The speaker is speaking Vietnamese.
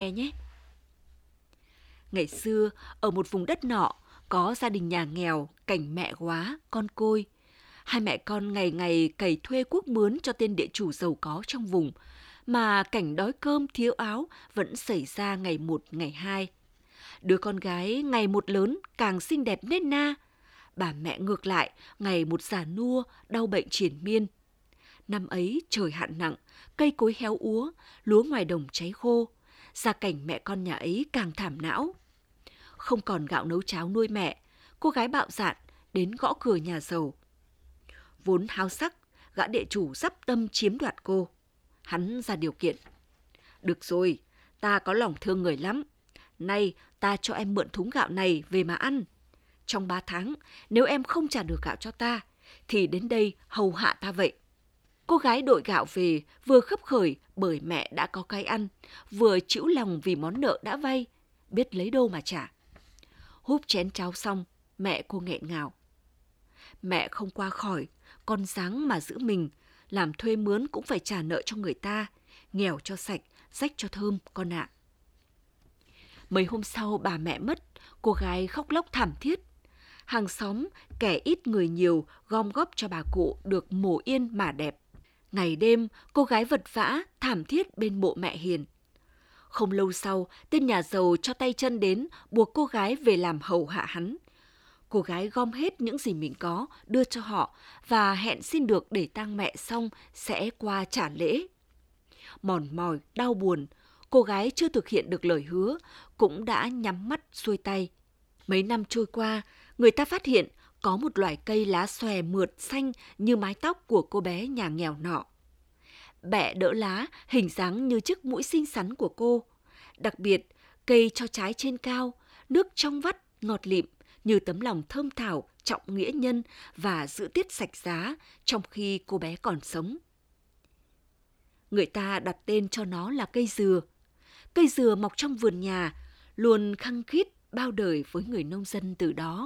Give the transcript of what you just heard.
nghe nhé. Ngày xưa, ở một vùng đất nọ, có gia đình nhà nghèo, cảnh mẹ quá, con côi. Hai mẹ con ngày ngày cày thuê quốc mướn cho tên địa chủ giàu có trong vùng, mà cảnh đói cơm thiếu áo vẫn xảy ra ngày một ngày hai. Đứa con gái ngày một lớn càng xinh đẹp nết na, bà mẹ ngược lại ngày một già nua, đau bệnh triển miên. Năm ấy trời hạn nặng, cây cối héo úa, lúa ngoài đồng cháy khô, gia cảnh mẹ con nhà ấy càng thảm não. Không còn gạo nấu cháo nuôi mẹ, cô gái bạo dạn đến gõ cửa nhà giàu. Vốn háo sắc, gã địa chủ sắp tâm chiếm đoạt cô. Hắn ra điều kiện. Được rồi, ta có lòng thương người lắm. Nay ta cho em mượn thúng gạo này về mà ăn. Trong ba tháng, nếu em không trả được gạo cho ta, thì đến đây hầu hạ ta vậy. Cô gái đội gạo về vừa khấp khởi bởi mẹ đã có cái ăn, vừa chịu lòng vì món nợ đã vay, biết lấy đâu mà trả. Húp chén cháo xong, mẹ cô nghẹn ngào. Mẹ không qua khỏi, con dáng mà giữ mình, làm thuê mướn cũng phải trả nợ cho người ta, nghèo cho sạch, rách cho thơm, con ạ. À. Mấy hôm sau bà mẹ mất, cô gái khóc lóc thảm thiết. Hàng xóm, kẻ ít người nhiều gom góp cho bà cụ được mổ yên mà đẹp. Ngày đêm, cô gái vật vã, thảm thiết bên mộ mẹ hiền. Không lâu sau, tên nhà giàu cho tay chân đến buộc cô gái về làm hầu hạ hắn. Cô gái gom hết những gì mình có đưa cho họ và hẹn xin được để tang mẹ xong sẽ qua trả lễ. Mòn mỏi, đau buồn, cô gái chưa thực hiện được lời hứa cũng đã nhắm mắt xuôi tay. Mấy năm trôi qua, người ta phát hiện có một loài cây lá xòe mượt xanh như mái tóc của cô bé nhà nghèo nọ. Bẹ đỡ lá, hình dáng như chiếc mũi xinh xắn của cô. Đặc biệt, cây cho trái trên cao, nước trong vắt, ngọt lịm, như tấm lòng thơm thảo, trọng nghĩa nhân và giữ tiết sạch giá trong khi cô bé còn sống. Người ta đặt tên cho nó là cây dừa. Cây dừa mọc trong vườn nhà, luôn khăng khít bao đời với người nông dân từ đó.